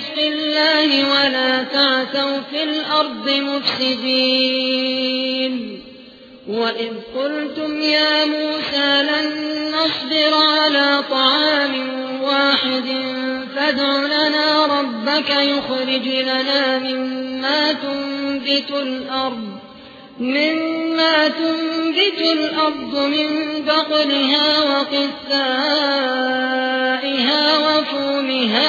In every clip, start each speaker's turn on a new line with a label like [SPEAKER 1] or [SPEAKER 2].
[SPEAKER 1] من رزق الله ولا تعثوا في الأرض مفسدين وإذ قلتم يا موسى لن نصبر على طعام واحد فادع لنا ربك يخرج لنا مما تنبت الأرض مما تنبت الأرض من بقلها وقثائها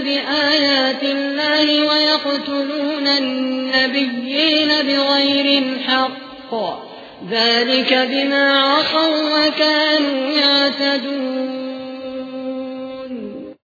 [SPEAKER 1] بآيات الله ويقتلون النبيين بغير الحق. ذلك بما عصوا وكانوا يعتدون.